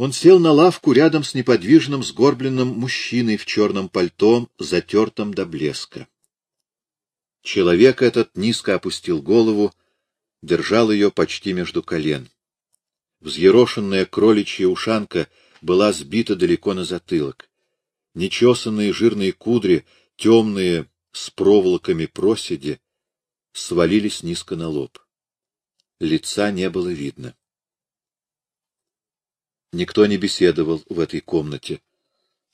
Он сел на лавку рядом с неподвижным сгорбленным мужчиной в черном пальто, затертом до блеска. Человек этот низко опустил голову, держал ее почти между колен. Взъерошенная кроличья ушанка была сбита далеко на затылок. Нечесанные жирные кудри, темные, с проволоками проседи, свалились низко на лоб. Лица не было видно. Никто не беседовал в этой комнате.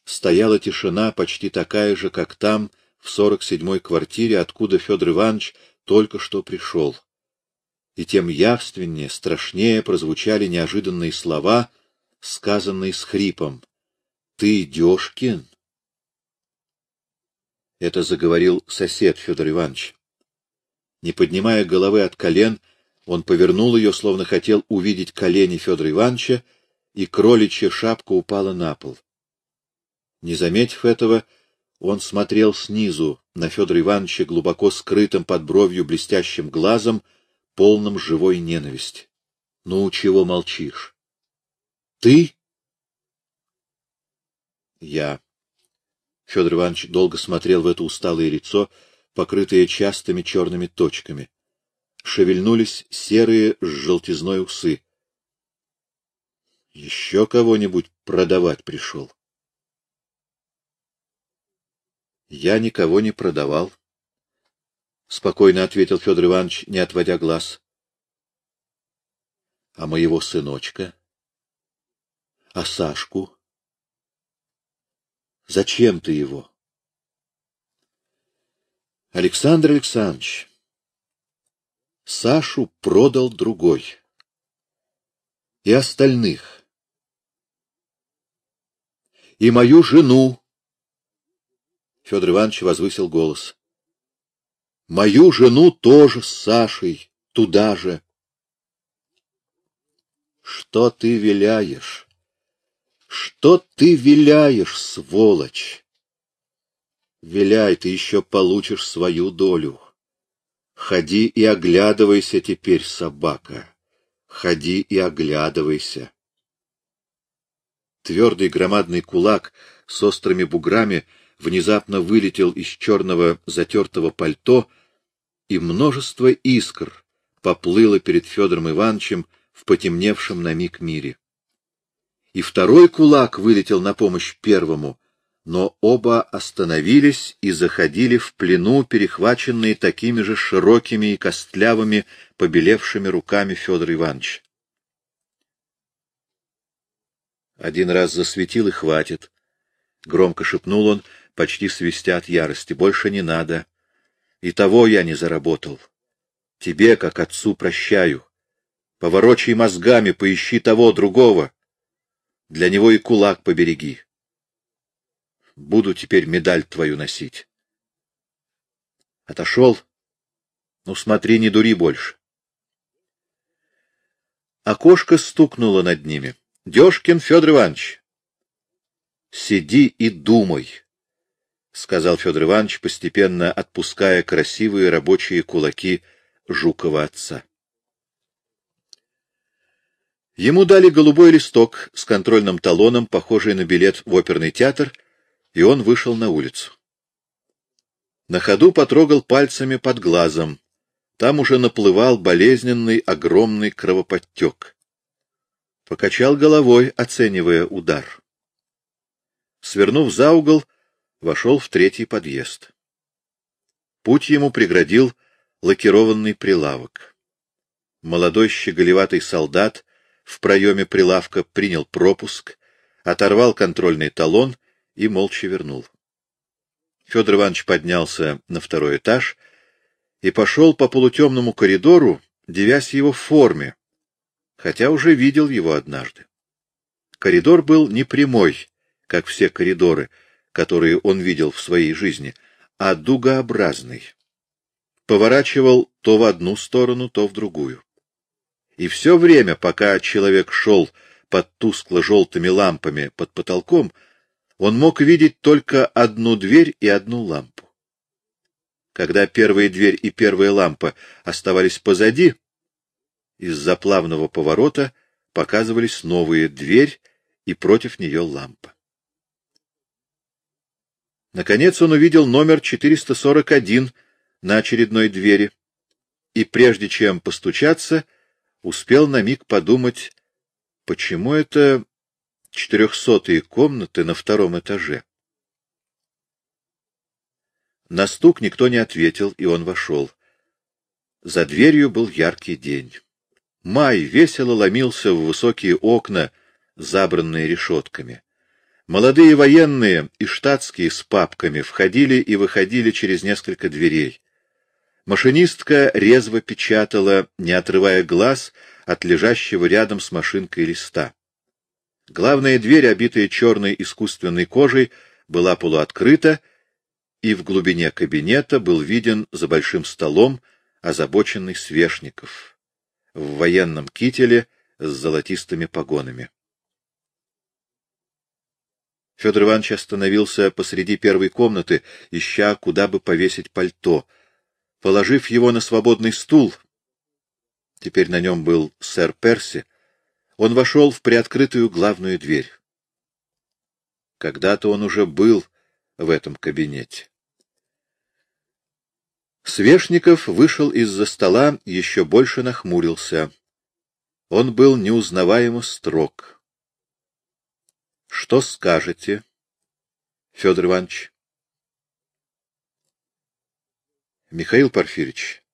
Стояла тишина, почти такая же, как там, в сорок седьмой квартире, откуда Федор Иванович только что пришел. И тем явственнее, страшнее прозвучали неожиданные слова, сказанные с хрипом. — Ты Дёшкин? Это заговорил сосед Федор Иванович. Не поднимая головы от колен, он повернул ее, словно хотел увидеть колени Федора Ивановича, и кроличья шапка упала на пол. Не заметив этого, он смотрел снизу на Федора Ивановича глубоко скрытым под бровью блестящим глазом, полным живой ненависти. — Ну, чего молчишь? — Ты? — Я. Федор Иванович долго смотрел в это усталое лицо, покрытое частыми черными точками. Шевельнулись серые с желтизной усы. — Еще кого-нибудь продавать пришел? — Я никого не продавал, — спокойно ответил Федор Иванович, не отводя глаз. — А моего сыночка? — А Сашку? — Зачем ты его? — Александр Александрович, Сашу продал другой. И остальных. И мою жену Федор Иванович возвысил голос. — Мою жену тоже с Сашей, туда же. — Что ты виляешь? Что ты виляешь, сволочь? Виляй, ты еще получишь свою долю. Ходи и оглядывайся теперь, собака. Ходи и оглядывайся. Твердый громадный кулак с острыми буграми — внезапно вылетел из черного затертого пальто, и множество искр поплыло перед Федором Ивановичем в потемневшем на миг мире. И второй кулак вылетел на помощь первому, но оба остановились и заходили в плену, перехваченные такими же широкими и костлявыми, побелевшими руками Федора Ивановича. Один раз засветил и хватит. Громко шепнул он, почти свистя от ярости. Больше не надо. И того я не заработал. Тебе, как отцу, прощаю. Поворочай мозгами, поищи того, другого. Для него и кулак побереги. Буду теперь медаль твою носить. Отошел? Ну, смотри, не дури больше. Окошко стукнуло над ними. — Дёшкин Федор Иванович! — Сиди и думай. — сказал Федор Иванович, постепенно отпуская красивые рабочие кулаки Жукова отца. Ему дали голубой листок с контрольным талоном, похожий на билет в оперный театр, и он вышел на улицу. На ходу потрогал пальцами под глазом. Там уже наплывал болезненный огромный кровоподтек. Покачал головой, оценивая удар. Свернув за угол, вошел в третий подъезд. Путь ему преградил лакированный прилавок. Молодой щеголеватый солдат в проеме прилавка принял пропуск, оторвал контрольный талон и молча вернул. Федор Иванович поднялся на второй этаж и пошел по полутемному коридору, девясь его форме, хотя уже видел его однажды. Коридор был не прямой, как все коридоры, которые он видел в своей жизни, а дугообразный. Поворачивал то в одну сторону, то в другую. И все время, пока человек шел под тускло-желтыми лампами под потолком, он мог видеть только одну дверь и одну лампу. Когда первая дверь и первая лампа оставались позади, из-за плавного поворота показывались новые дверь и против нее лампа. Наконец он увидел номер 441 на очередной двери, и прежде чем постучаться, успел на миг подумать, почему это четырехсотые комнаты на втором этаже. На стук никто не ответил, и он вошел. За дверью был яркий день. Май весело ломился в высокие окна, забранные решетками. Молодые военные и штатские с папками входили и выходили через несколько дверей. Машинистка резво печатала, не отрывая глаз от лежащего рядом с машинкой листа. Главная дверь, обитая черной искусственной кожей, была полуоткрыта, и в глубине кабинета был виден за большим столом озабоченный Свешников в военном кителе с золотистыми погонами. Федор Иванович остановился посреди первой комнаты, ища, куда бы повесить пальто. Положив его на свободный стул, теперь на нем был сэр Перси, он вошел в приоткрытую главную дверь. Когда-то он уже был в этом кабинете. Свешников вышел из-за стола, еще больше нахмурился. Он был неузнаваемо строг. — Что скажете, Федор Иванович? — Михаил Порфирьевич,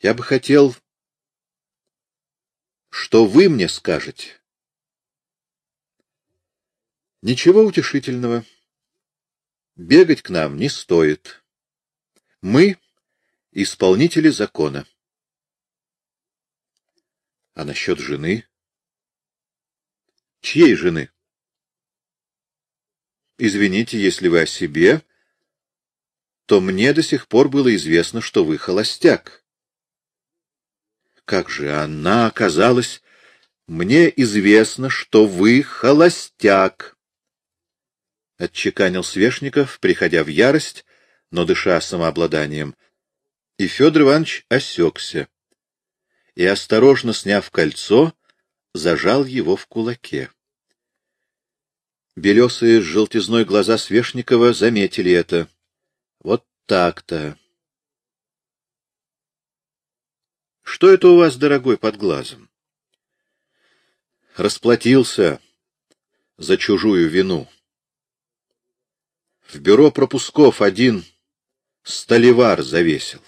я бы хотел... Что вы мне скажете? — Ничего утешительного. Бегать к нам не стоит. — мы — исполнители закона. А насчет жены? Чьей жены? Извините, если вы о себе, то мне до сих пор было известно, что вы холостяк. Как же она оказалась? Мне известно, что вы холостяк. Отчеканил Свешников, приходя в ярость, но дыша самообладанием. И Федор Иванович осекся и, осторожно сняв кольцо, зажал его в кулаке. Белесые с желтизной глаза Свешникова заметили это. Вот так-то. Что это у вас, дорогой, под глазом? Расплатился за чужую вину. В бюро пропусков один Столивар завесил.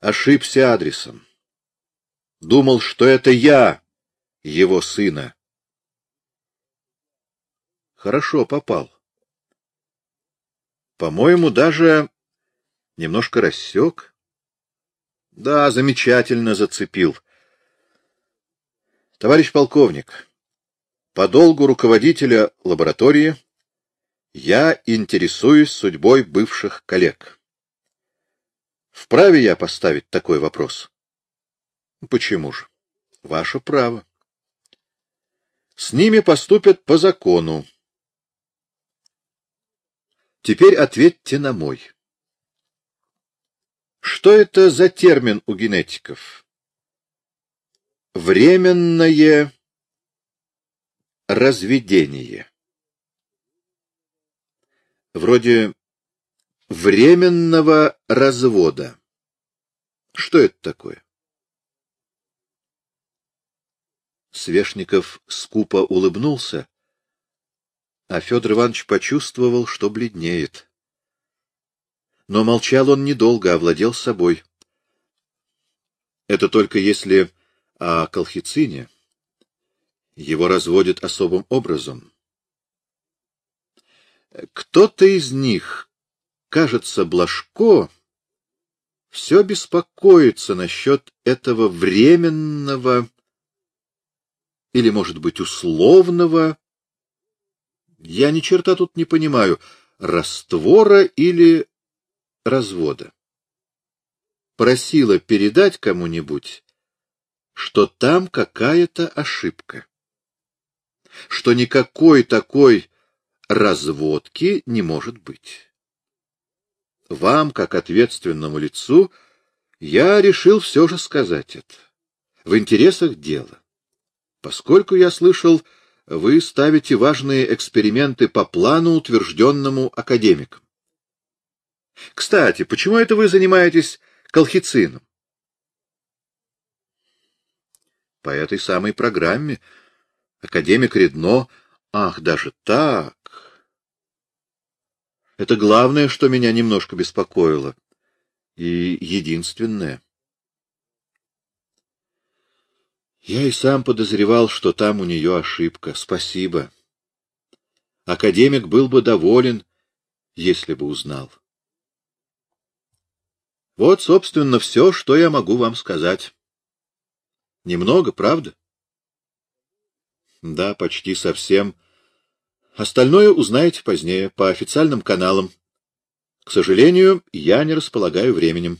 Ошибся адресом. Думал, что это я, его сына. Хорошо попал. По-моему, даже немножко рассек. Да, замечательно зацепил. Товарищ полковник, по долгу руководителя лаборатории я интересуюсь судьбой бывших коллег. Вправе я поставить такой вопрос? Почему же? Ваше право. С ними поступят по закону. Теперь ответьте на мой. Что это за термин у генетиков? Временное разведение вроде временного развода. Что это такое? Свешников скупо улыбнулся, а Федор Иванович почувствовал, что бледнеет. Но молчал он недолго, овладел собой. Это только если о колхицине. Его разводят особым образом. Кто-то из них, кажется, Блажко, все беспокоится насчет этого временного или, может быть, условного, я ни черта тут не понимаю, раствора или развода. Просила передать кому-нибудь, что там какая-то ошибка, что никакой такой разводки не может быть. Вам, как ответственному лицу, я решил все же сказать это. В интересах дела. поскольку, я слышал, вы ставите важные эксперименты по плану, утвержденному академиком. Кстати, почему это вы занимаетесь колхицином? По этой самой программе. Академик Редно... Ах, даже так. Это главное, что меня немножко беспокоило. И единственное. Я и сам подозревал, что там у нее ошибка. Спасибо. Академик был бы доволен, если бы узнал. Вот, собственно, все, что я могу вам сказать. Немного, правда? Да, почти совсем. Остальное узнаете позднее, по официальным каналам. К сожалению, я не располагаю временем.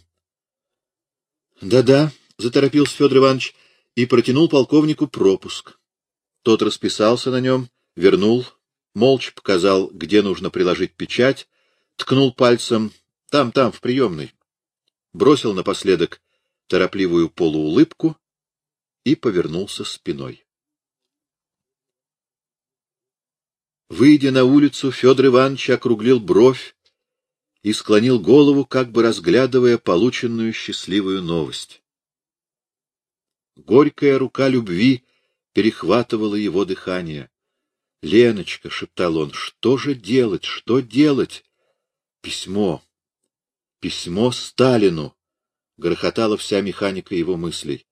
Да-да, заторопился Федор Иванович и протянул полковнику пропуск. Тот расписался на нем, вернул, молча показал, где нужно приложить печать, ткнул пальцем там-там, в приемной, бросил напоследок торопливую полуулыбку и повернулся спиной. Выйдя на улицу, Федор Иванович округлил бровь и склонил голову, как бы разглядывая полученную счастливую новость. Горькая рука любви перехватывала его дыхание. — Леночка, — шептал он, — что же делать, что делать? Письмо. Письмо Сталину. Грохотала вся механика его мыслей.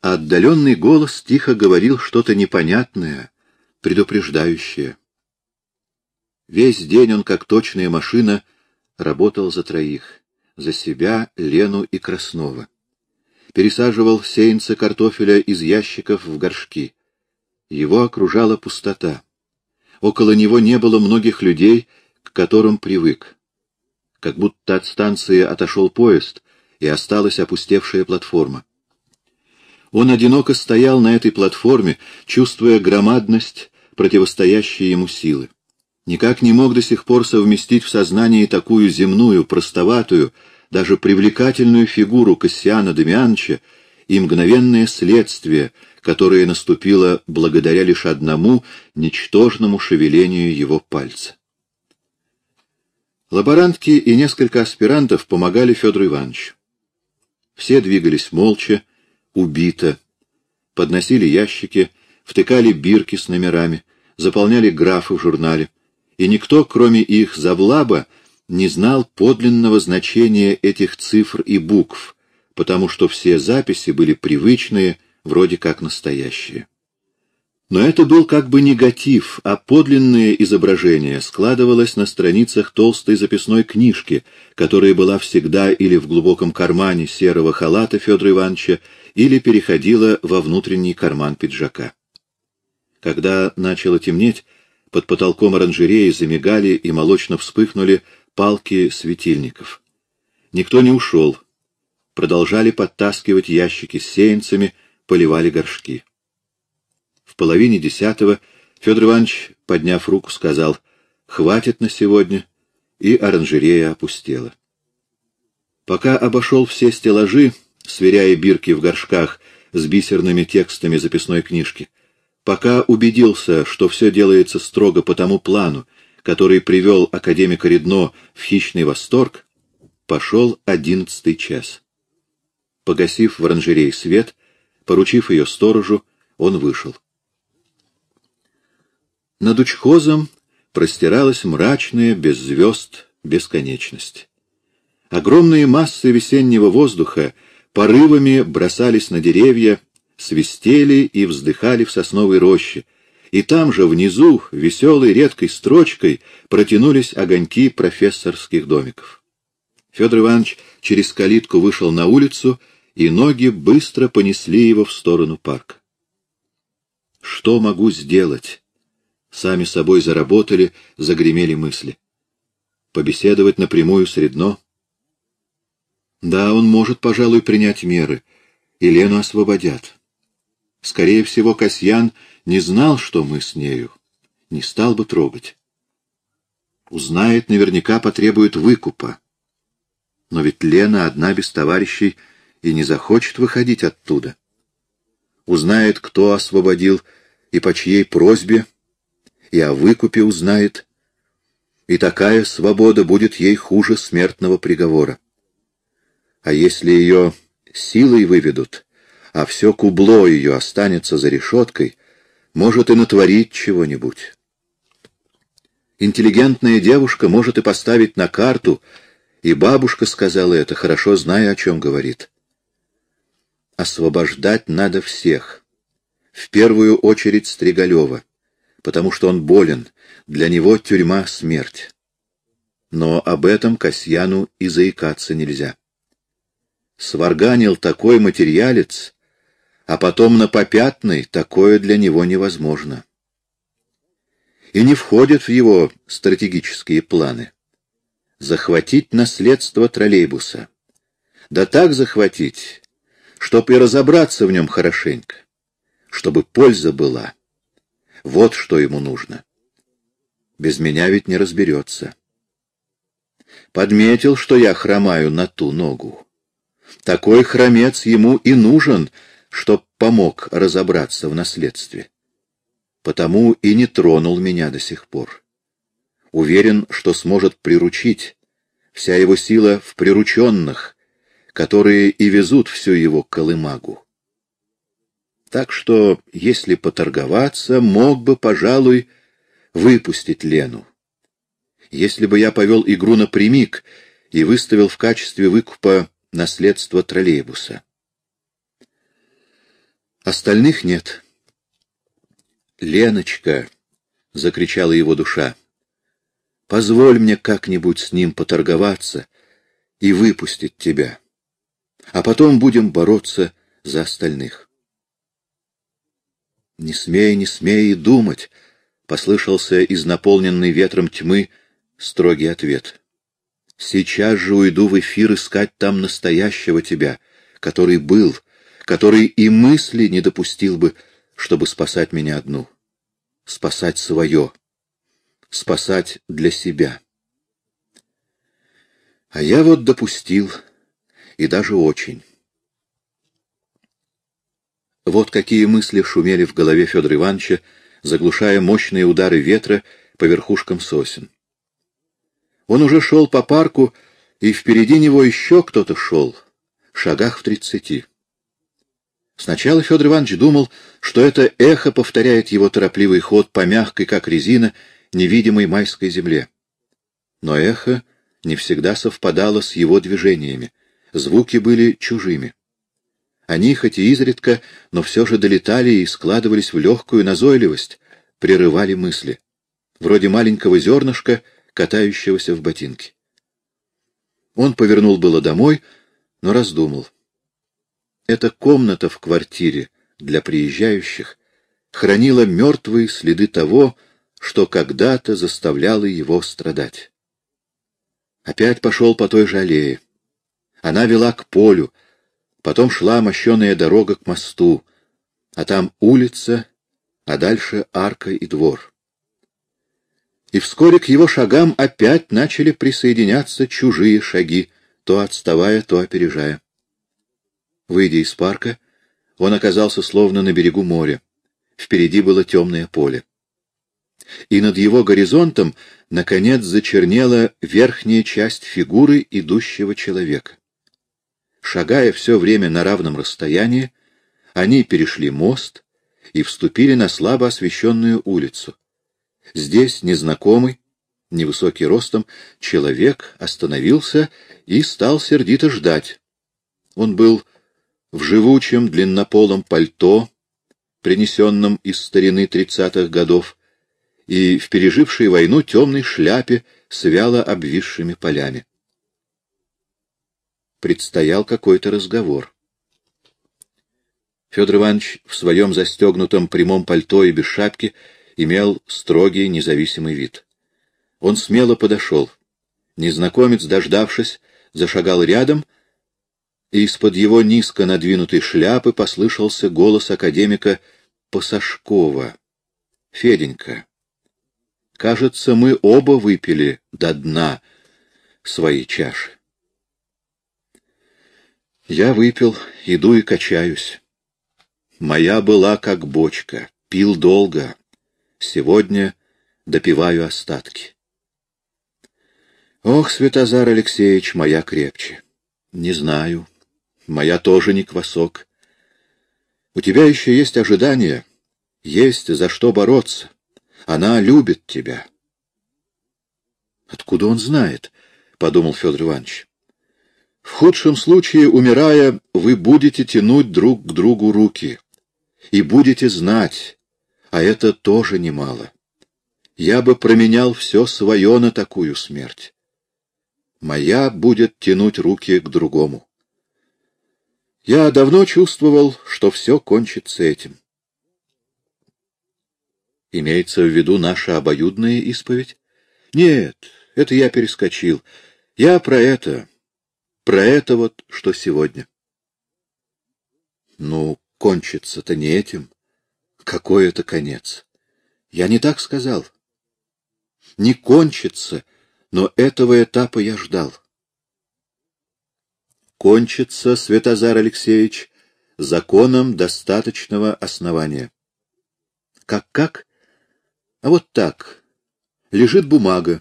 отдаленный голос тихо говорил что-то непонятное, предупреждающее. Весь день он, как точная машина, работал за троих, за себя, Лену и Краснова. Пересаживал сеянцы картофеля из ящиков в горшки. Его окружала пустота. Около него не было многих людей, к которым привык. Как будто от станции отошел поезд, и осталась опустевшая платформа. Он одиноко стоял на этой платформе, чувствуя громадность противостоящие ему силы. Никак не мог до сих пор совместить в сознании такую земную, простоватую, даже привлекательную фигуру Кассиана Демьяновича и мгновенное следствие, которое наступило благодаря лишь одному ничтожному шевелению его пальца. Лаборантки и несколько аспирантов помогали Федору Ивановичу. Все двигались молча, убито, подносили ящики, втыкали бирки с номерами, заполняли графы в журнале, и никто, кроме их завлаба, не знал подлинного значения этих цифр и букв, потому что все записи были привычные, вроде как настоящие. Но это был как бы негатив, а подлинное изображение складывалось на страницах толстой записной книжки, которая была всегда или в глубоком кармане серого халата Федора Ивановича, или переходила во внутренний карман пиджака. Когда начало темнеть, под потолком оранжереи замигали и молочно вспыхнули палки светильников. Никто не ушел. Продолжали подтаскивать ящики с сеянцами, поливали горшки. В половине десятого Федор Иванович, подняв руку, сказал «Хватит на сегодня», и оранжерея опустела. Пока обошел все стеллажи, сверяя бирки в горшках с бисерными текстами записной книжки, Пока убедился, что все делается строго по тому плану, который привел академика Редно в хищный восторг, пошел одиннадцатый час. Погасив в оранжерее свет, поручив ее сторожу, он вышел. Над учхозом простиралась мрачная, без звезд, бесконечность. Огромные массы весеннего воздуха порывами бросались на деревья, свистели и вздыхали в сосновой роще, и там же внизу веселой редкой строчкой протянулись огоньки профессорских домиков. Федор Иванович через калитку вышел на улицу, и ноги быстро понесли его в сторону парка. Что могу сделать? Сами собой заработали, загремели мысли. Побеседовать напрямую с Редно? Да, он может, пожалуй, принять меры. Елену освободят. Скорее всего, Касьян не знал, что мы с нею. Не стал бы трогать. Узнает, наверняка потребует выкупа. Но ведь Лена одна без товарищей и не захочет выходить оттуда. узнает, кто освободил и по чьей просьбе, и о выкупе узнает, и такая свобода будет ей хуже смертного приговора. А если ее силой выведут, а все кубло ее останется за решеткой, может и натворить чего-нибудь. Интеллигентная девушка может и поставить на карту, и бабушка сказала это, хорошо зная, о чем говорит. Освобождать надо всех. В первую очередь Стригалева, потому что он болен, для него тюрьма — смерть. Но об этом Касьяну и заикаться нельзя. Сварганил такой материалец, а потом на попятный такое для него невозможно. И не входит в его стратегические планы. Захватить наследство троллейбуса. Да так захватить, чтоб и разобраться в нем хорошенько, чтобы польза была. Вот что ему нужно. Без меня ведь не разберется. Подметил, что я хромаю на ту ногу. Такой хромец ему и нужен, чтоб помог разобраться в наследстве. Потому и не тронул меня до сих пор. Уверен, что сможет приручить. Вся его сила в прирученных, которые и везут всю его колымагу. Так что, если поторговаться, мог бы, пожалуй, выпустить Лену. Если бы я повел игру напрямик и выставил в качестве выкупа наследство троллейбуса. Остальных нет. «Леночка!» — закричала его душа. «Позволь мне как-нибудь с ним поторговаться и выпустить тебя, а потом будем бороться за остальных». «Не смей, не смей и думать!» — послышался из наполненной ветром тьмы строгий ответ. Сейчас же уйду в эфир искать там настоящего тебя, который был, который и мысли не допустил бы, чтобы спасать меня одну. Спасать свое. Спасать для себя. А я вот допустил, и даже очень. Вот какие мысли шумели в голове Федора Ивановича, заглушая мощные удары ветра по верхушкам сосен. Он уже шел по парку, и впереди него еще кто-то шел, шагах в тридцати. Сначала Федор Иванович думал, что это эхо повторяет его торопливый ход по мягкой, как резина, невидимой майской земле. Но эхо не всегда совпадало с его движениями, звуки были чужими. Они, хоть и изредка, но все же долетали и складывались в легкую назойливость, прерывали мысли. Вроде маленького зернышка, катающегося в ботинке. Он повернул было домой, но раздумал. Эта комната в квартире для приезжающих хранила мертвые следы того, что когда-то заставляло его страдать. Опять пошел по той же аллее. Она вела к полю, потом шла мощеная дорога к мосту, а там улица, а дальше арка и двор и вскоре к его шагам опять начали присоединяться чужие шаги, то отставая, то опережая. Выйдя из парка, он оказался словно на берегу моря. Впереди было темное поле. И над его горизонтом, наконец, зачернела верхняя часть фигуры идущего человека. Шагая все время на равном расстоянии, они перешли мост и вступили на слабо освещенную улицу. Здесь незнакомый, невысокий ростом, человек остановился и стал сердито ждать. Он был в живучем длиннополом пальто, принесенном из старины тридцатых годов, и в пережившей войну темной шляпе с вяло обвисшими полями. Предстоял какой-то разговор. Федор Иванович в своем застегнутом прямом пальто и без шапки — имел строгий независимый вид. Он смело подошел. Незнакомец, дождавшись, зашагал рядом, и из-под его низко надвинутой шляпы послышался голос академика Пасашкова. — Феденька, кажется, мы оба выпили до дна свои чаши. Я выпил, иду и качаюсь. Моя была как бочка, пил долго. Сегодня допиваю остатки. Ох, Святозар Алексеевич, моя крепче. Не знаю. Моя тоже не квасок. У тебя еще есть ожидания, есть за что бороться. Она любит тебя. Откуда он знает? — подумал Федор Иванович. В худшем случае, умирая, вы будете тянуть друг к другу руки. И будете знать, а это тоже немало. Я бы променял все свое на такую смерть. Моя будет тянуть руки к другому. Я давно чувствовал, что все кончится этим. Имеется в виду наша обоюдная исповедь? Нет, это я перескочил. Я про это, про это вот, что сегодня. Ну, кончится-то не этим. Какой это конец? Я не так сказал. Не кончится, но этого этапа я ждал. Кончится, Святозар Алексеевич, законом достаточного основания. Как-как? А вот так. Лежит бумага,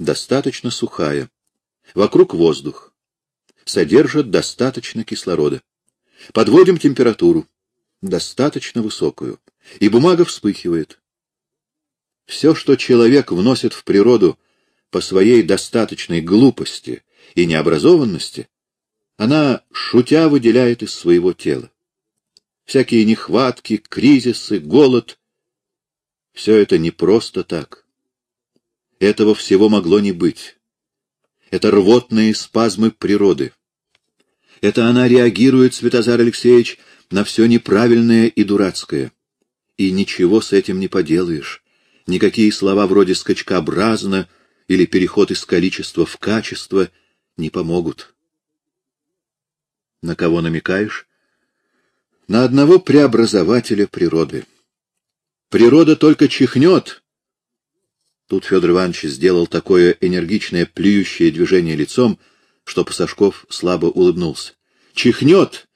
достаточно сухая. Вокруг воздух. Содержит достаточно кислорода. Подводим температуру. Достаточно высокую. И бумага вспыхивает. Все, что человек вносит в природу по своей достаточной глупости и необразованности, она, шутя, выделяет из своего тела. Всякие нехватки, кризисы, голод — все это не просто так. Этого всего могло не быть. Это рвотные спазмы природы. Это она реагирует, Святозар Алексеевич, на все неправильное и дурацкое. И ничего с этим не поделаешь. Никакие слова вроде «скачкообразно» или «переход из количества в качество» не помогут. На кого намекаешь? На одного преобразователя природы. Природа только чихнет, Тут Федор Иванович сделал такое энергичное плюющее движение лицом, что Пасашков слабо улыбнулся. Чихнет,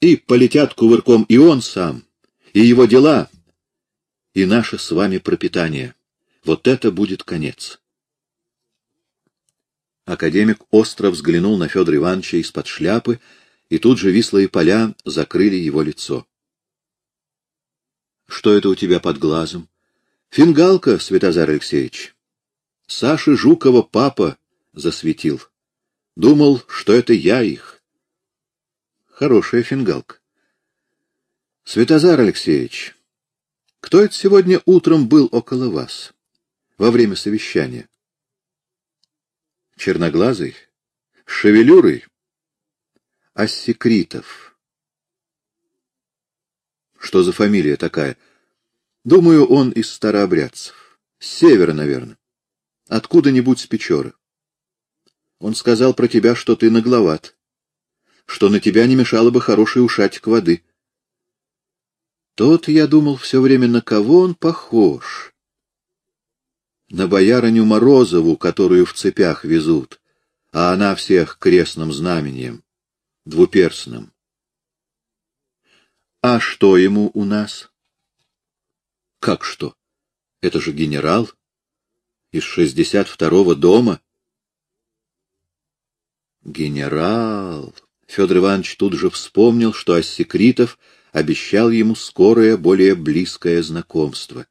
и полетят кувырком и он сам, и его дела, и наше с вами пропитание. Вот это будет конец. Академик остро взглянул на Федора Ивановича из-под шляпы, и тут же вислые поля закрыли его лицо. — Что это у тебя под глазом? Фингалка, Светозар Алексеевич. Саши Жукова папа засветил. Думал, что это я их. Хорошая фингалка. Светозар Алексеевич, кто это сегодня утром был около вас во время совещания? Черноглазый, с шевелюрой, Ассекритов. Что за фамилия такая? — Думаю, он из старообрядцев. С севера, наверное. Откуда-нибудь с Печоры. Он сказал про тебя, что ты нагловат. Что на тебя не мешало бы хороший ушатик воды. Тот, я думал, все время, на кого он похож. На боярыню Морозову, которую в цепях везут, а она всех крестным знамением, двуперстным. А что ему у нас? — как что? Это же генерал из шестьдесят второго дома. Генерал! Федор Иванович тут же вспомнил, что Оссекритов обещал ему скорое, более близкое знакомство.